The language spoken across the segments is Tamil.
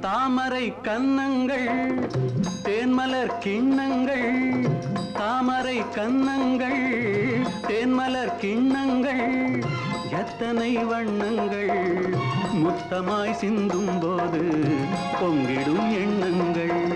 தாமரை கன்னங்கள் தேன்மலர் கிண்ணங்கள் தாமரை கன்னங்கள் தேன்மலர் கிண்ணங்கள் எத்தனை வண்ணங்கள்? முத்தமாய் சிந்தும் போது பொங்கிடும் எண்ணங்கள்.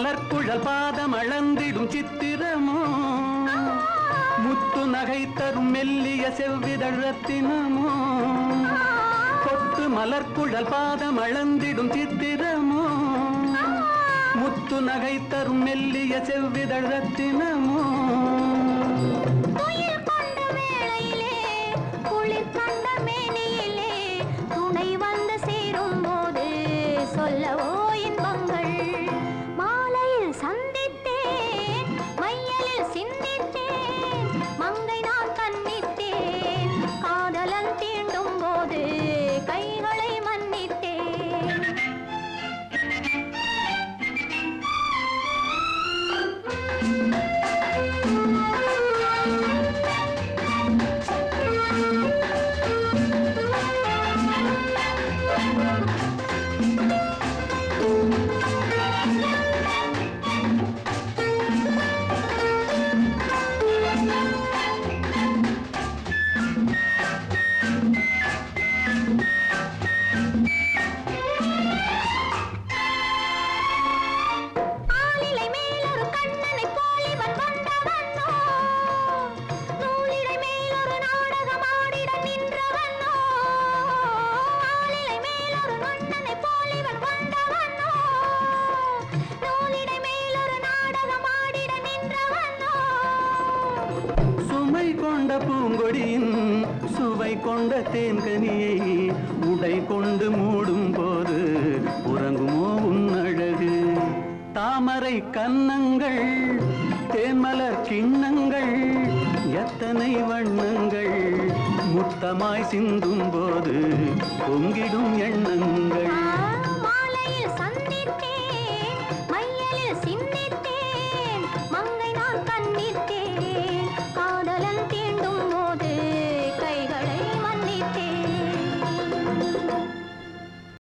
மலர்குழல் பாதம் அளந்திடும் சித்திரமோ? முத்து நகை தரும் மெல்லிய செவ்விதழத்தினமோ? கொத்து மலர்குழல் பாதம் அளந்திடும் சித்திரமோ? முத்து நகை தரும் மெல்லிய செவ்விதழத்தினமோ? கொண்ட பூங்கொடியின் சுவை கொண்ட தேன்கனியை உடை கொண்டு மூடும் போது உறங்குமோ உன் அழகு? தாமரை கன்னங்கள் தேன்மலர் கிண்ணங்கள் எத்தனை வண்ணங்கள்? முத்தமாய் சிந்தும் போது பொங்கிடும் எண்ணங்கள்.